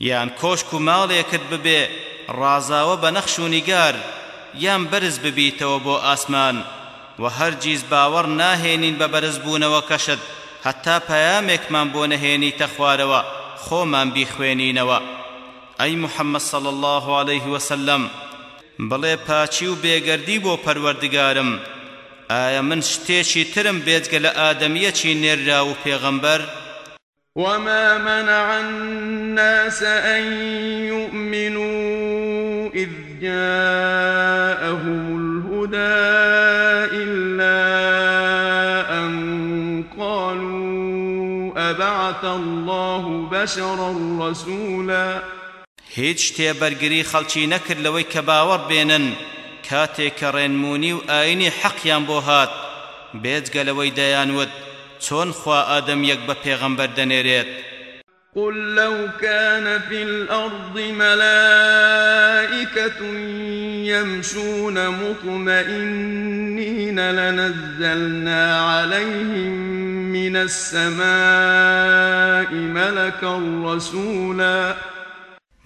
يعني كوشكو ماليكت ببي ڕازاوە بە نەخش و نیگار یان بەرز ببیتەوە بۆ ئاسمان. و هەرگیز باوەڕ ناهێنین بە بەرزبوونەوە کەشت هەتا پەیامێکمان بۆ نەهێنیتە خوارەوە خۆمان بیخوێنینەوە. ئەی محەممەد صەڵ الله عليه وسلم بڵێ پاچی و بێگەردی بۆ پەروەردگارم. ئایا من شتێکی ترم بێجگە لە ئادەمیەکی نێررا و پێغەمبەر؟ وما منع الناس أن يؤمنوا إذ جاءهم الهدى إلا أن قالوا أبعث الله بشرا رسولا هیچ شتێ بەرگری خەڵکی نەکرد لەوەی کە باوەڕ بێنن. کاتێک کە ڕێنمونی و ئاینی حەقیان بۆ هات. بێجگە لەوەی دەیانوت. چۆن خوا ئادەم یەک بە پێغەمبەر دەنێرێت؟ قل لو كان في الأرض ملائكة يمشون مطمئنين لنزلنا عليهم من السماء ملكا رسولا.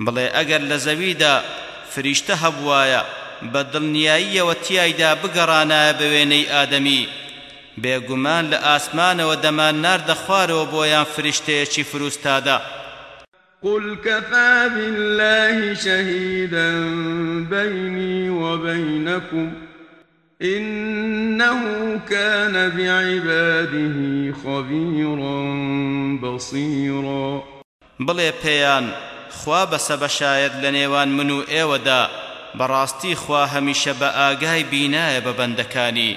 بڵێ ئەگەر لە زەویدا فریشتە هەبوایە بە دڵنیاییەوە تیایدا بگەڕانایە بە وێنەی ئادەمی بێگومان لە ئاسمانەوە دەمان ناردە خوارەوە بۆیان فریشتەیەکی فروستادا. قل كفى بالله شهيدا بيني وبينكم إنه كان بعباده خبيرا بصيرا. بڵێ پێیان خوا بەسە بەشاید لە نێوان من و ئێوەدا بەڕاستی خوا هەمیشە بە ئاگای بینایە بە بەندەکانی.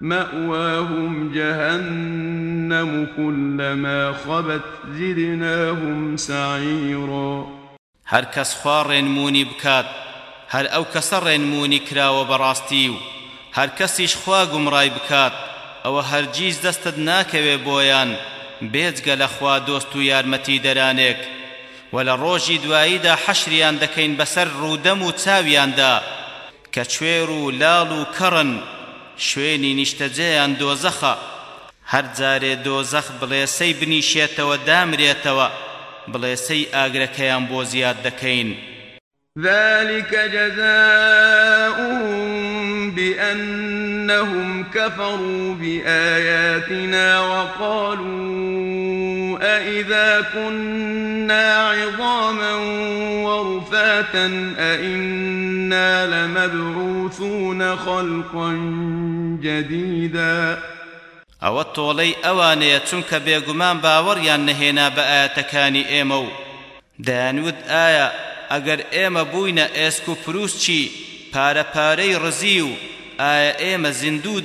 مأواهم جهنم كلما خبت زدناهم سعيرا. هر کس خوار مونی بکات هر او کس مونی کرا و براستیو هر کسیش خوا گمڕای بکات او هر جیز دستت ناکەوێ بۆیان بێجگە لە خوا دۆست و یارمەتی دەرانێک. و لە ڕۆژی دواییدا حەشریان دەکەین بەسەر ڕوودەم و چاویاندا کە کوێر و لاڵ و کەڕن شوێنی نیشتەجێیان دۆزەخە. هەر جارێ دۆزەخ بڵێسەی بنیشێتەوە دامرێتەوە. بڵێسەی ئاگرەکەیان بۆ زیاد دەکەین. ذلك جزاؤهم بأنهم كفروا بآياتنا وقالوا أئذا كنا عظاما ورفاتا أئنا لمبعوثون خلقا جديدا. ئەوە تۆڵەی ئەوانەیە چونکە بێگومان باوەڕیان نەهێنا بە ئاەتەکانی ئێمە و دەیانوت ئایا ئەگەر ئێمە بووینە ئێسک و پرووسچی پارە پارەی ڕزی و ئایا ئێمە زیندوو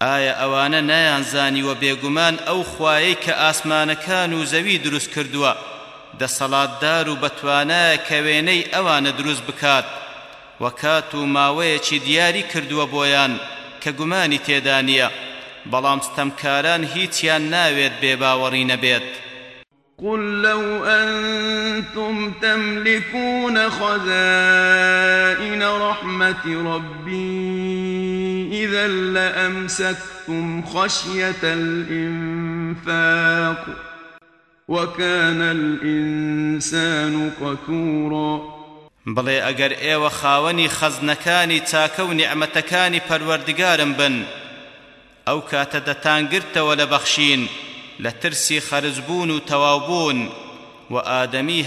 ئایا ئەوانە نایانزانی و بێگومان ئەو خوایەی کە ئاسمانەکان و زەوی دروست کردووە؟ دەسەڵاتدار و بەتوانایە کە وێنەی ئەوانە دروست بکات. وەکات و ماوەیەکی دیاری کردووە بۆیان کە گومانی تێدا نییە. بەڵام ستەمکاران هیچیان ناوێت بێباوەڕی نەبێت. قل لو أنتم تملكون خزائن رحمة ربي إذا لأمسكتم خشية الإنفاق وكان الإنسان قتورا. بڵێ ئەگەر ئێوە خاوەنی خەزنەکانی چاکە و نیعمەتەکانی پەروەردگارم بن ئەو کاتە دەتانگرتەوە لە بەخشین لە ترسی خەرزبوون و تەواوبوون و ئادەمی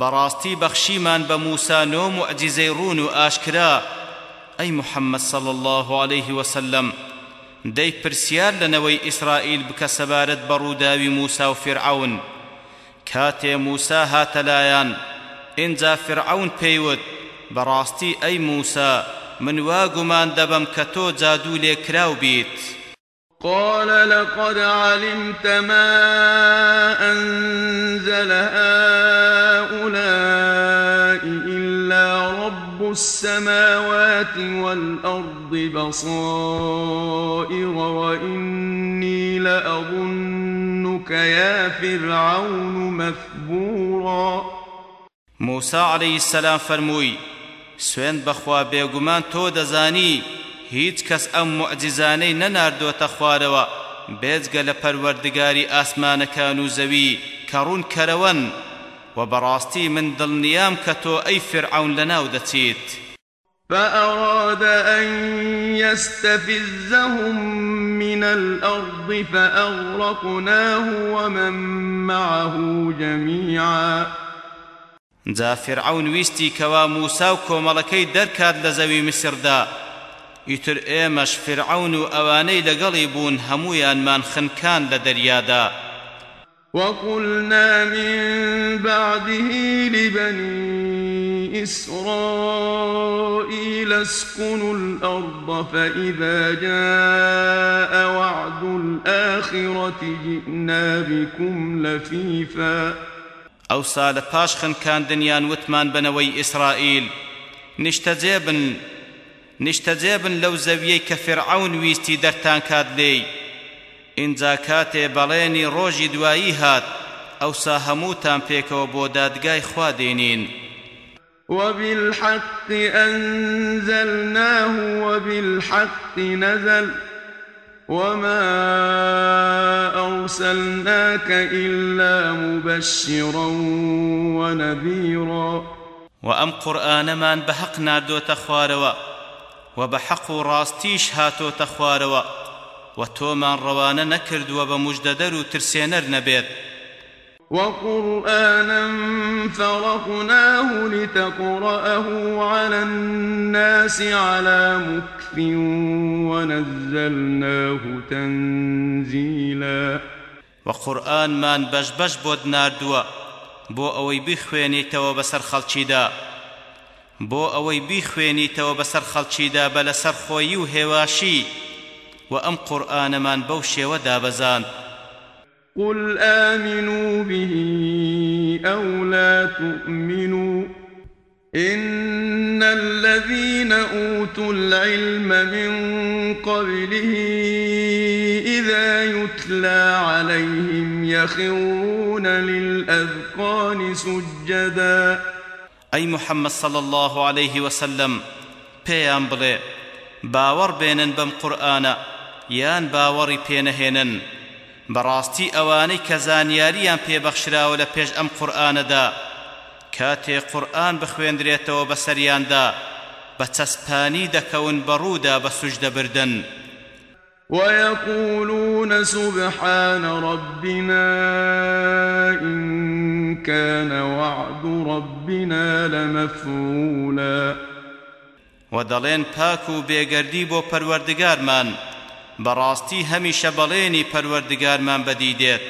بەڕاستی بەخشیمان بە موسا نۆ معجزەی ڕون و ئاشکرا. ئەی محەممەد الله عليه وسلم دەی پرسیار لەنەوەی ئیسرائیل بکە سەبارەت بە ڕووداوی موسا و فرعون. کاتێ موسا فرعون پێیوت. بەڕاستی ئەی موسا من وا گومان دەبم کە تۆ جادوو لێکراو قال لقد علمت ما أنزل هؤلاء السماوات والأرض بصائر وإني لأظنك يا فرعون مثبورا. موسى عليه السلام فرموي سوێن بەخوا بێگومان تۆ دەزانی هیچ کەس ئەم معجزانەی نەناردۆتە خوارەوە. بێجگە لە پەروەردگاری ئاسمانەکان و زەوی کە کەرەوەن. و بەڕاستی من دڵنیام کە تۆ ئەی فرعون لەناو دەچیت. فأراد أن يستفزهم من الأرض فأغرقناه ومن معه جميعا. جا فرعون ویستی کەوا موسا و کۆمەڵەکەی دەرکات لە زەوی مسردا ئیتر ئێمەش فرعون و ئەوانەی لەگەڵی بوون هەمویانمان خنکان لە دەریادا. وقلنا من بعده لبني إسرائيل اسكنوا الأرض فإذا جاء وعد الآخرة جئنا بكم لفيفاً. ئەو سا لە پاش خنکاندنیان وتمان بنەوەی ئیسرائیل نیشتەجێبن نیشتەجێبن لەو زەویەی کە فرعون ویستی دەرتان کات لێی. ئینجا کاتێ بەڵێنی ڕۆژی دوایی هات ئەوسا هەمووتان پێکەوە بۆ دادگای خوا دێنین وبالحق أنزلناه وبالحق نزل وما أرسلناك إلا مبشرا ونذيرا. وأم قرآن من بحق ناردو تخواروا وبحق راستيش هاتو تخواروا. و تۆمان ڕەوانە نەکردووە بە مژدەدەر و ترسێنەر نەبێت. وقرآنا فرقناه لتقرأه على الناس على مكف ونزلناه تنزيلا. وە قورئانمان بەش بەش بۆت ناردووە بۆ ئەوەی بیخوێنی تۆ بەسەر خەڵکیدا بۆ ئەوەی بیخوێنی تۆ بەسەر خەڵکیدا بە لەسەر خۆیی و هێواشی و ئەم قورئانەمان بەو شێوە دابەزاند قل آمنوا به أو لا تؤمنوا إن الذين أوتوا العلم من قبله إذا يتلى عليهم يخرون للأذقان سجدا. أي محمد صلى الله عليه وسلم پێیان بڵێ باوەڕ بێنن بەم قورآانە یان باوەڕی پێنەهێنن. بەڕاستی ئەوانەی کە زانیاریان پێبەخشراوە لە پێش ئەم قورئانەدا کاتێ قورئان بخوێندرێتەوە بەسەریاندا بە چەسپانی دەکەون بەڕوودا بە سوژدەبردن ويقولون سبحان ربنا إن كان وعد ربنا لمفعولا. ودلين باكو بيگردي بو پروردگارمان براستي هميشه بليني پروردگارمان بديدت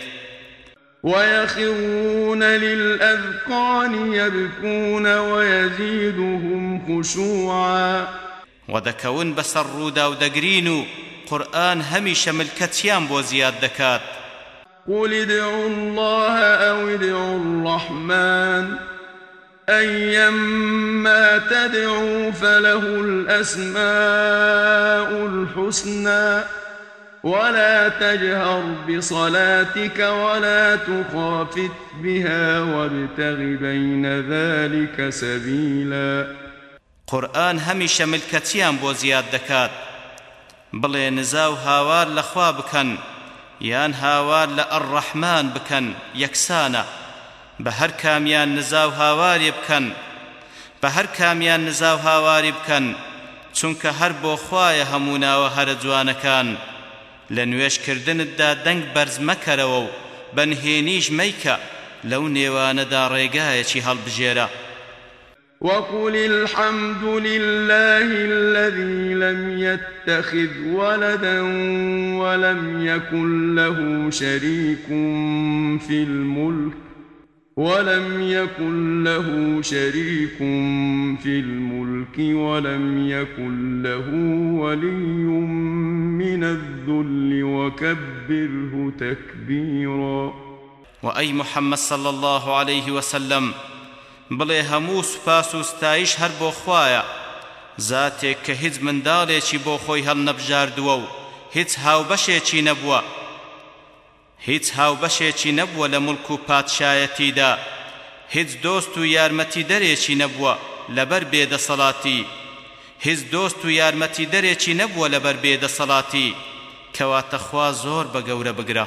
ويخرون للأذقان يبكون ويزيدهم خشوعا. ودكون بسر رودا ودقرينو قرآن هميشه ملكتيان بو زياد دكات قل ادعوا الله أو ادعوا الرحمن. أيما تدعوا فله الأسماء الحسنى ولا تجهر بصلاتك ولا تخافت بها وابتغ بين ذلك سبيلا. قرآن هميشه ملكتيان بو زياد دكات بڵێ نزا و هاوار لەخوا بکەن یان هاوار لە ئەڕەحمان بکەن یەکسانە. بە هەر کامیان نزا و هاواری بکەن. بە هەر کامیان نزا و هاواری بکەن چونکە هەر بۆ خوایە هەموو ناوە هەرە جوانەکان. لە نوێشکردنتدا دەنگ بەرز مەکەرەوە و بەنهێنیش مەیکە لەو نێوانەدا ڕێگایەکی هەڵبژێرە. وقل الحمد لله الذي لم يتخذ ولدا ولم يكن له شريك في الملك ولم يكن له شريك في الملك ولم يكن له ولي من الذل وكبره تكبيرا. وأي محمد صلى الله عليه وسلم بڵێ هەموو سوپاس و ستایش هەر بۆ خوایە زاتێک کە هیچ منداڵێکی بۆ خۆی هەڵ نەبژاردووە و هیچ هاوبەشێکی نەبووە. هیچ هاوبەشێکی نەبووە لە مڵک و پادشایەتیدا. هیچ دۆست و یارمەتی دەرێکی نەبووە لەبەر بێدەسەڵاتی. هیچ دۆست و یارمەتی دەرێکی نەبووە لەبەر بێدەسەڵاتی. کەواتە خوا زۆر بە گەورە بگرە.